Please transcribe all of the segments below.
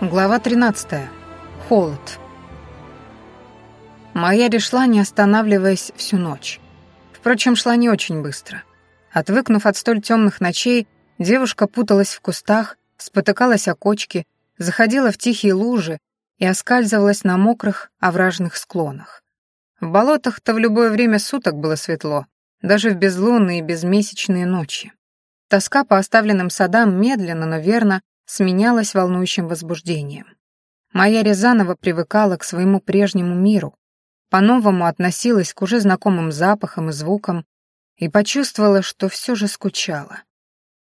Глава 13. Холод. Моя шла, не останавливаясь всю ночь. Впрочем, шла не очень быстро. Отвыкнув от столь темных ночей, девушка путалась в кустах, спотыкалась о кочки, заходила в тихие лужи и оскальзывалась на мокрых, овражных склонах. В болотах-то в любое время суток было светло, даже в безлунные и безмесячные ночи. Тоска по оставленным садам медленно, но верно сменялась волнующим возбуждением. Моя Рязанова привыкала к своему прежнему миру, по-новому относилась к уже знакомым запахам и звукам и почувствовала, что все же скучала.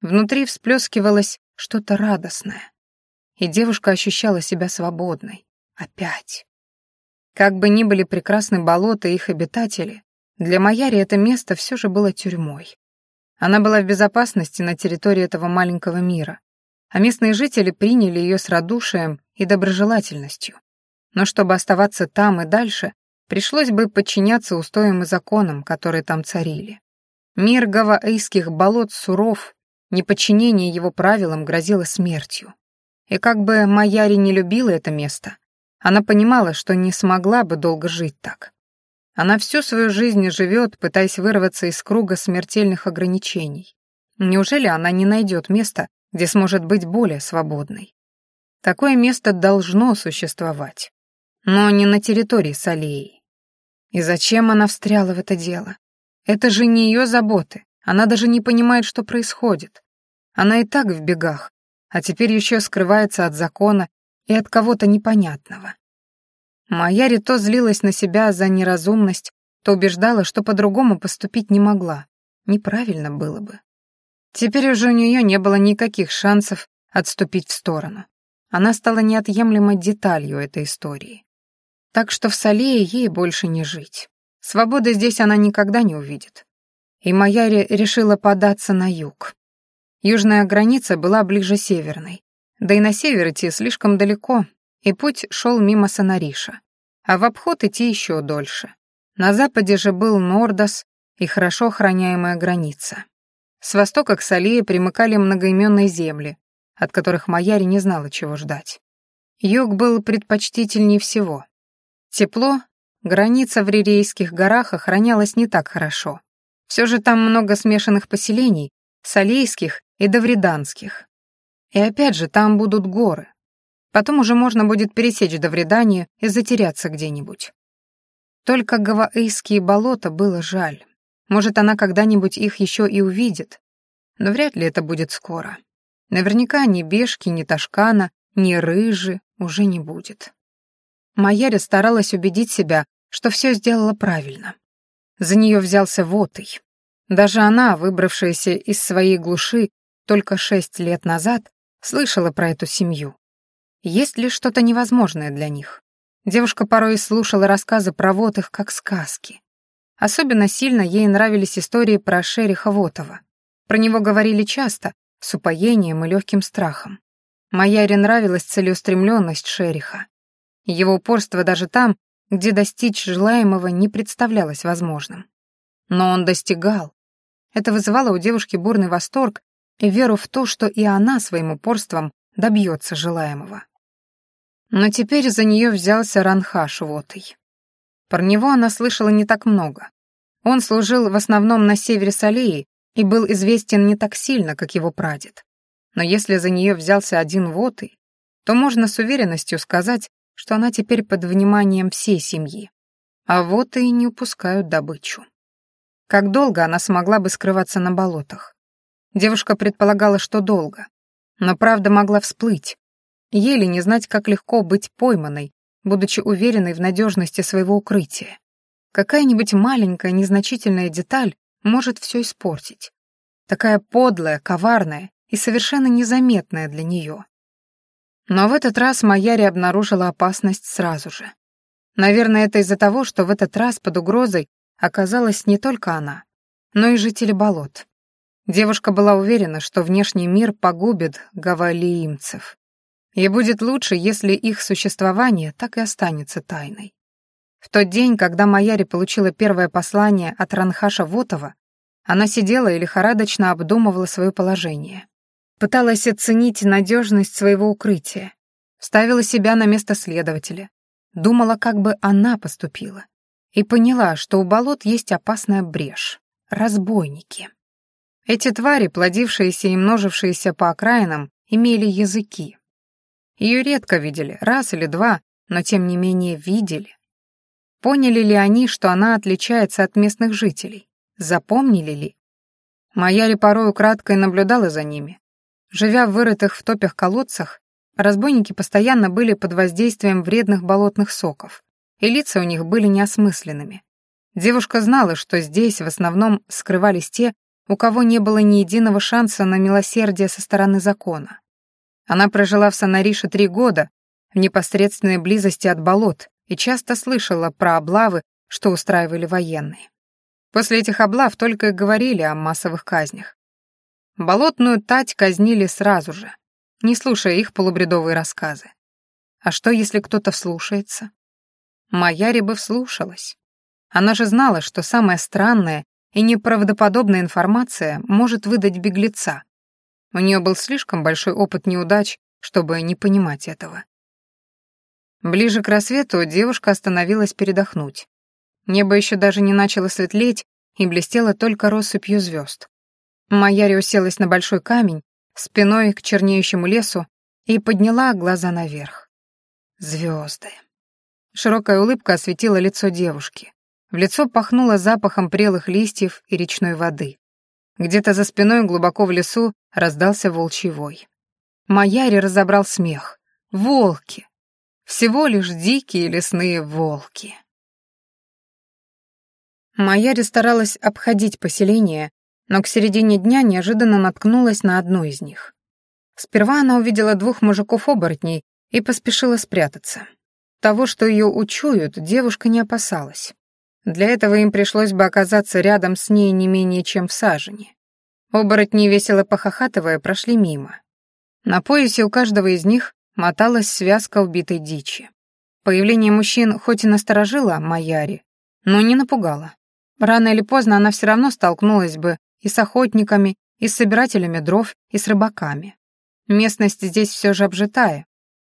Внутри всплескивалось что-то радостное, и девушка ощущала себя свободной. Опять. Как бы ни были прекрасны болота и их обитатели, для Маяри это место все же было тюрьмой. Она была в безопасности на территории этого маленького мира, а местные жители приняли ее с радушием и доброжелательностью. Но чтобы оставаться там и дальше, пришлось бы подчиняться устоям и законам, которые там царили. Мир гаваэйских болот суров, неподчинение его правилам грозило смертью. И как бы Маяри не любила это место, она понимала, что не смогла бы долго жить так. Она всю свою жизнь живет, пытаясь вырваться из круга смертельных ограничений. Неужели она не найдет места, где сможет быть более свободной? Такое место должно существовать, но не на территории Салеи. И зачем она встряла в это дело? Это же не ее заботы, она даже не понимает, что происходит. Она и так в бегах, а теперь еще скрывается от закона и от кого-то непонятного. Маяри то злилась на себя за неразумность, то убеждала, что по-другому поступить не могла. Неправильно было бы. Теперь уже у нее не было никаких шансов отступить в сторону. Она стала неотъемлемой деталью этой истории. Так что в Салее ей больше не жить. Свободы здесь она никогда не увидит. И Маяри решила податься на юг. Южная граница была ближе северной, да и на север идти слишком далеко, и путь шел мимо Санариша. А в обход идти еще дольше. На западе же был Нордос и хорошо охраняемая граница. С востока к Салии примыкали многоименные земли, от которых Маяри не знала, чего ждать. Юг был предпочтительнее всего. Тепло, граница в Рирейских горах охранялась не так хорошо. Все же там много смешанных поселений, салейских и давриданских. И опять же, там будут горы. Потом уже можно будет пересечь до Вредания и затеряться где-нибудь. Только гаваэйские болота было жаль. Может, она когда-нибудь их еще и увидит. Но вряд ли это будет скоро. Наверняка ни Бешки, ни Ташкана, ни Рыжи уже не будет. Майяри старалась убедить себя, что все сделала правильно. За нее взялся Вотый. Даже она, выбравшаяся из своей глуши только шесть лет назад, Слышала про эту семью. Есть ли что-то невозможное для них? Девушка порой слушала рассказы про Вотых как сказки. Особенно сильно ей нравились истории про Шериха Вотова. Про него говорили часто, с упоением и легким страхом. Маяре нравилась целеустремленность Шериха. Его упорство даже там, где достичь желаемого не представлялось возможным. Но он достигал. Это вызывало у девушки бурный восторг и веру в то, что и она своим упорством добьется желаемого. Но теперь за нее взялся Ранхаш Вотой. Про него она слышала не так много. Он служил в основном на севере Салеи и был известен не так сильно, как его прадед. Но если за нее взялся один Вотой, то можно с уверенностью сказать, что она теперь под вниманием всей семьи. А вот и не упускают добычу. Как долго она смогла бы скрываться на болотах? Девушка предполагала, что долго. Но правда могла всплыть. Еле не знать, как легко быть пойманной, будучи уверенной в надежности своего укрытия. Какая-нибудь маленькая, незначительная деталь может все испортить. Такая подлая, коварная и совершенно незаметная для нее. Но в этот раз Маяри обнаружила опасность сразу же. Наверное, это из-за того, что в этот раз под угрозой оказалась не только она, но и жители болот. Девушка была уверена, что внешний мир погубит гавалиимцев. И будет лучше, если их существование так и останется тайной. В тот день, когда Маяри получила первое послание от Ранхаша Вотова, она сидела и лихорадочно обдумывала свое положение. Пыталась оценить надежность своего укрытия. ставила себя на место следователя, думала, как бы она поступила, и поняла, что у болот есть опасная брешь — разбойники. Эти твари, плодившиеся и множившиеся по окраинам, имели языки. Ее редко видели, раз или два, но тем не менее видели. Поняли ли они, что она отличается от местных жителей? Запомнили ли? Маяри порой украдкой наблюдала за ними. Живя в вырытых в топях колодцах, разбойники постоянно были под воздействием вредных болотных соков, и лица у них были неосмысленными. Девушка знала, что здесь в основном скрывались те, у кого не было ни единого шанса на милосердие со стороны закона. Она прожила в Санарише три года, в непосредственной близости от болот, и часто слышала про облавы, что устраивали военные. После этих облав только и говорили о массовых казнях. Болотную тать казнили сразу же, не слушая их полубредовые рассказы. А что, если кто-то вслушается? Маяри бы вслушалась. Она же знала, что самая странная и неправдоподобная информация может выдать беглеца. У нее был слишком большой опыт неудач, чтобы не понимать этого. Ближе к рассвету девушка остановилась передохнуть. Небо еще даже не начало светлеть, и блестело только россыпью звезд. Маяри уселась на большой камень, спиной к чернеющему лесу, и подняла глаза наверх. Звезды. Широкая улыбка осветила лицо девушки. В лицо пахнуло запахом прелых листьев и речной воды. Где-то за спиной глубоко в лесу раздался волчий вой. Маяри разобрал смех. Волки! Всего лишь дикие лесные волки. Маяри старалась обходить поселение, но к середине дня неожиданно наткнулась на одну из них. Сперва она увидела двух мужиков-оборотней и поспешила спрятаться. Того, что ее учуют, девушка не опасалась. Для этого им пришлось бы оказаться рядом с ней не менее чем в сажене. Оборотни, весело похохатывая, прошли мимо. На поясе у каждого из них моталась связка убитой дичи. Появление мужчин хоть и насторожило Маяри, но не напугало. Рано или поздно она все равно столкнулась бы и с охотниками, и с собирателями дров, и с рыбаками. Местность здесь все же обжитая.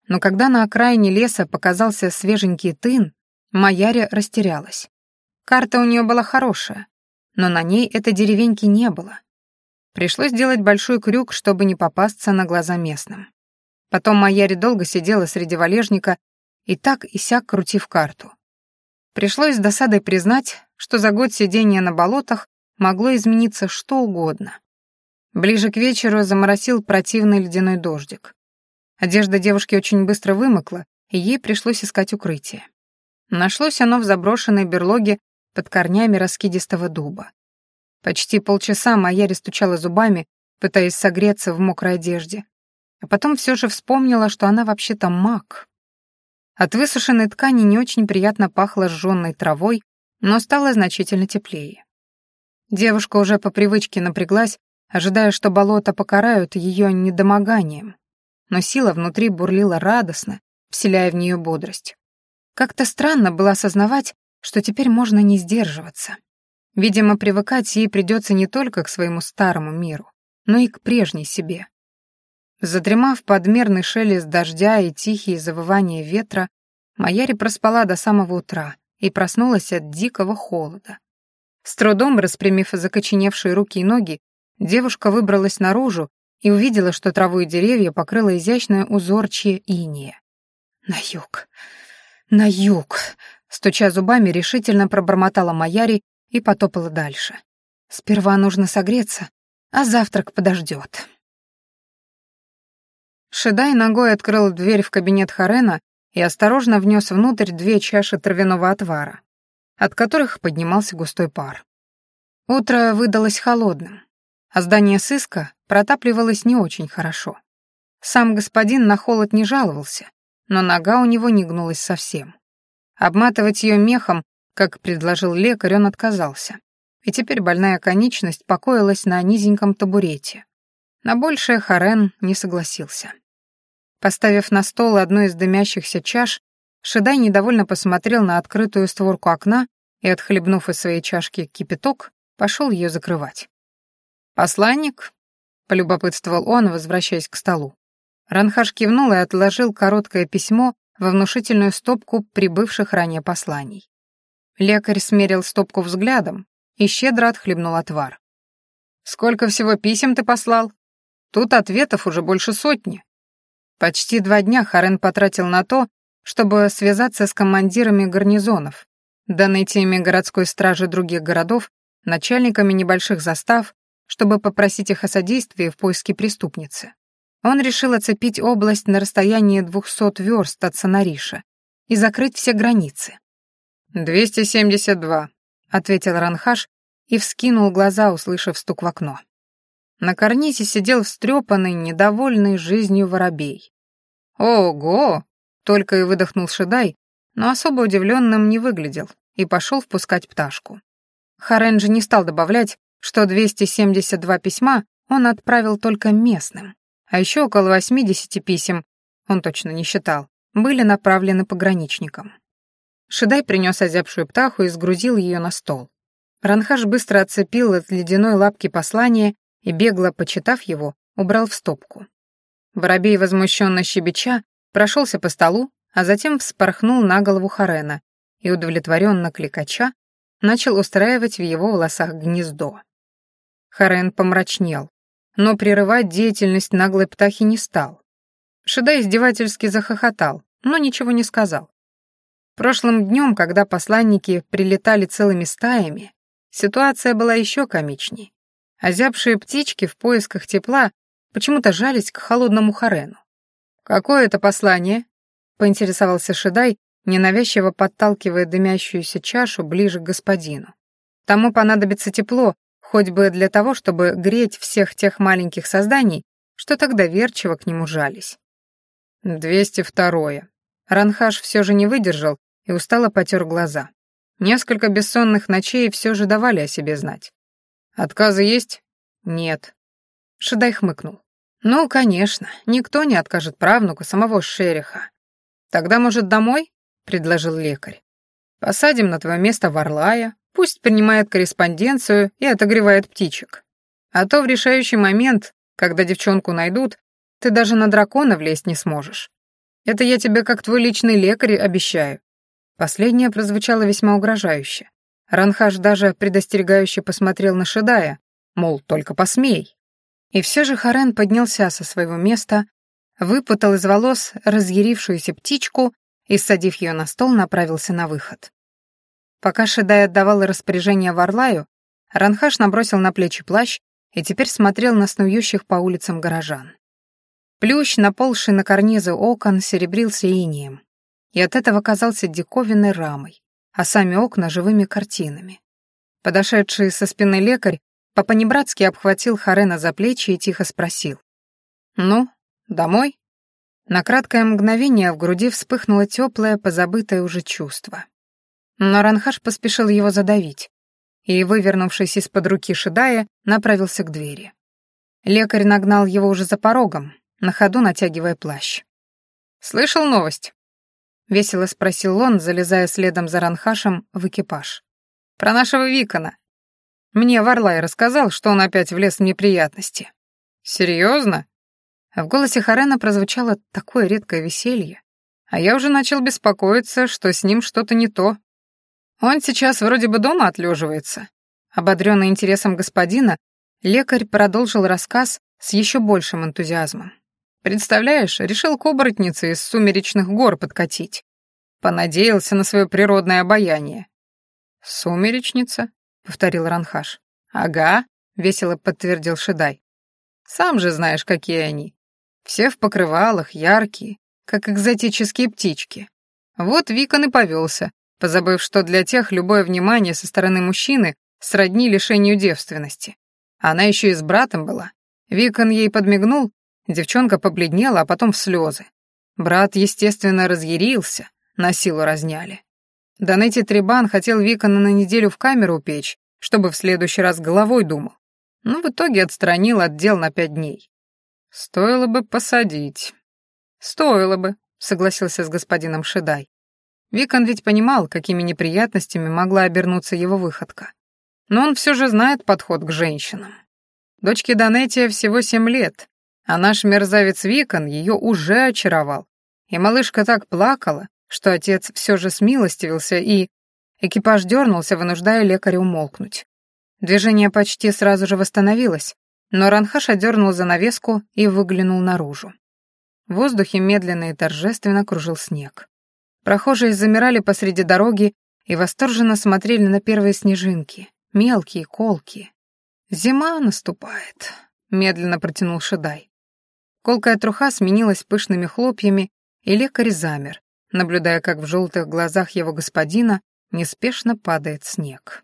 Но когда на окраине леса показался свеженький тын, Маяри растерялась. Карта у нее была хорошая, но на ней этой деревеньки не было. Пришлось делать большой крюк, чтобы не попасться на глаза местным. Потом Маяри долго сидела среди валежника и так и сяк крутив карту. Пришлось с досадой признать, что за год сидения на болотах могло измениться что угодно. Ближе к вечеру заморосил противный ледяной дождик. Одежда девушки очень быстро вымокла, и ей пришлось искать укрытие. Нашлось оно в заброшенной берлоге под корнями раскидистого дуба. Почти полчаса Майяри стучала зубами, пытаясь согреться в мокрой одежде. А потом все же вспомнила, что она вообще-то маг. От высушенной ткани не очень приятно пахло сжённой травой, но стало значительно теплее. Девушка уже по привычке напряглась, ожидая, что болото покарают ее недомоганием. Но сила внутри бурлила радостно, вселяя в нее бодрость. Как-то странно было осознавать, что теперь можно не сдерживаться. Видимо, привыкать ей придется не только к своему старому миру, но и к прежней себе. Задремав подмерный шелест дождя и тихие завывания ветра, Маяри проспала до самого утра и проснулась от дикого холода. С трудом распрямив закоченевшие руки и ноги, девушка выбралась наружу и увидела, что траву и деревья покрыло изящное узорчье иния. «На юг! На юг!» Стуча зубами, решительно пробормотала Маяри и потопала дальше. «Сперва нужно согреться, а завтрак подождет». Шедай ногой открыл дверь в кабинет Харена и осторожно внес внутрь две чаши травяного отвара, от которых поднимался густой пар. Утро выдалось холодным, а здание сыска протапливалось не очень хорошо. Сам господин на холод не жаловался, но нога у него не гнулась совсем. Обматывать ее мехом, как предложил лекарь, он отказался. И теперь больная конечность покоилась на низеньком табурете. На большее Харен не согласился. Поставив на стол одну из дымящихся чаш, Шедай недовольно посмотрел на открытую створку окна и, отхлебнув из своей чашки кипяток, пошел ее закрывать. «Посланник?» — полюбопытствовал он, возвращаясь к столу. Ранхаш кивнул и отложил короткое письмо во внушительную стопку прибывших ранее посланий. Лекарь смерил стопку взглядом и щедро отхлебнул отвар. «Сколько всего писем ты послал? Тут ответов уже больше сотни». Почти два дня Харен потратил на то, чтобы связаться с командирами гарнизонов, донытиями городской стражи других городов, начальниками небольших застав, чтобы попросить их о содействии в поиске преступницы. Он решил оцепить область на расстоянии двухсот верст от Санариша и закрыть все границы. «Двести семьдесят два», — ответил Ранхаш и вскинул глаза, услышав стук в окно. На карнизе сидел встрепанный, недовольный жизнью воробей. «Ого!» — только и выдохнул Шедай, но особо удивленным не выглядел и пошел впускать пташку. Харенджи не стал добавлять, что 272 письма он отправил только местным, а еще около 80 писем, он точно не считал, были направлены пограничникам. Шедай принес озябшую птаху и сгрузил ее на стол. Ранхаш быстро отцепил от ледяной лапки послание и, бегло почитав его, убрал в стопку. Воробей, возмущенно щебеча, прошелся по столу, а затем вспорхнул на голову Харена и, удовлетворенно кликача, начал устраивать в его волосах гнездо. Харен помрачнел, но прерывать деятельность наглой птахи не стал. Шеда издевательски захохотал, но ничего не сказал. Прошлым днем, когда посланники прилетали целыми стаями, ситуация была еще комичней. Озябшие птички в поисках тепла почему-то жались к холодному Харену. «Какое это послание?» — поинтересовался Шедай, ненавязчиво подталкивая дымящуюся чашу ближе к господину. Тому понадобится тепло, хоть бы для того, чтобы греть всех тех маленьких созданий, что тогда верчиво к нему жались. Двести второе. Ранхаш все же не выдержал и устало потер глаза. Несколько бессонных ночей все же давали о себе знать. Отказы есть? Нет. Шедай хмыкнул. Ну, конечно, никто не откажет правнуку самого шериха. Тогда, может, домой? предложил лекарь. Посадим на твое место Варлая, пусть принимает корреспонденцию и отогревает птичек. А то в решающий момент, когда девчонку найдут, ты даже на дракона влезть не сможешь. Это я тебе как твой личный лекарь обещаю. Последнее прозвучало весьма угрожающе. Ранхаш даже предостерегающе посмотрел на Шедая, мол, только посмей. И все же Харен поднялся со своего места, выпутал из волос разъярившуюся птичку и, садив ее на стол, направился на выход. Пока Шедай отдавал распоряжение Варлаю, Ранхаш набросил на плечи плащ и теперь смотрел на снующих по улицам горожан. Плющ, наползший на карнизы окон, серебрился инием, и от этого казался диковинной рамой, а сами окна — живыми картинами. Подошедший со спины лекарь по-понебратски обхватил Харена за плечи и тихо спросил. «Ну, домой?» На краткое мгновение в груди вспыхнуло теплое, позабытое уже чувство. Но Ранхаш поспешил его задавить и, вывернувшись из-под руки Шидая, направился к двери. Лекарь нагнал его уже за порогом, на ходу натягивая плащ. «Слышал новость?» — весело спросил он, залезая следом за Ранхашем в экипаж. «Про нашего Викона. Мне Варлай рассказал, что он опять влез в неприятности». «Серьезно?» В голосе Харена прозвучало такое редкое веселье, а я уже начал беспокоиться, что с ним что-то не то. Он сейчас вроде бы дома отлеживается. Ободренный интересом господина, лекарь продолжил рассказ с еще большим энтузиазмом. Представляешь, решил к оборотнице из сумеречных гор подкатить. Понадеялся на свое природное обаяние. «Сумеречница?» — повторил Ранхаш. «Ага», — весело подтвердил Шедай. «Сам же знаешь, какие они. Все в покрывалах, яркие, как экзотические птички. Вот Викон и повелся, позабыв, что для тех любое внимание со стороны мужчины сродни лишению девственности. Она еще и с братом была. Викон ей подмигнул, девчонка побледнела, а потом в слезы. Брат, естественно, разъярился, на силу разняли. Данетти Трибан хотел Викона на неделю в камеру упечь, чтобы в следующий раз головой думал. Но в итоге отстранил от дел на пять дней. «Стоило бы посадить». «Стоило бы», — согласился с господином Шедай. Викон ведь понимал, какими неприятностями могла обернуться его выходка. Но он все же знает подход к женщинам. Дочке Донетия всего семь лет, А наш мерзавец Викон ее уже очаровал. И малышка так плакала, что отец все же смилостивился и... Экипаж дернулся, вынуждая лекаря умолкнуть. Движение почти сразу же восстановилось, но Ранхаш одернул занавеску и выглянул наружу. В воздухе медленно и торжественно кружил снег. Прохожие замирали посреди дороги и восторженно смотрели на первые снежинки, мелкие, колкие. «Зима наступает», — медленно протянул Шедай. Колкая труха сменилась пышными хлопьями, и лекарь замер, наблюдая, как в желтых глазах его господина неспешно падает снег.